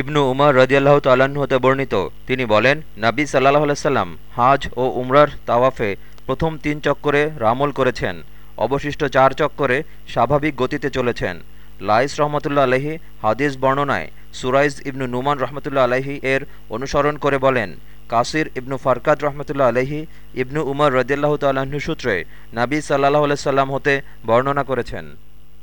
ইবনু উমর রদিয়াল্লাহ তাল্লাহ্ন হতে বর্ণিত। তিনি বলেন, নাবী সাল্লাহ আলাইসাল্লাম হাজ ও উমরার তাওয়াফে প্রথম তিন চক্করে রামল করেছেন, অবশিষ্ট চার চক্করে স্বাভাবিক গতিতে চলেছেন। লাইস রহমতুল্লা আলহি হাদিস বর্ণনায় সুরাইজ ইবনু নুমান রহমতুল্লা আলহি এর অনুসরণ করে বলেন, কাসির ইবনু ফারকাত রহমতুল্লা আলহি ইবনু উমর রদিয়াল্লাহ তাল্লাহ্ন সূত্রে নাবী সাল্লাহ আলাইসাল্লাম হতে বর্ণনা করেছেন।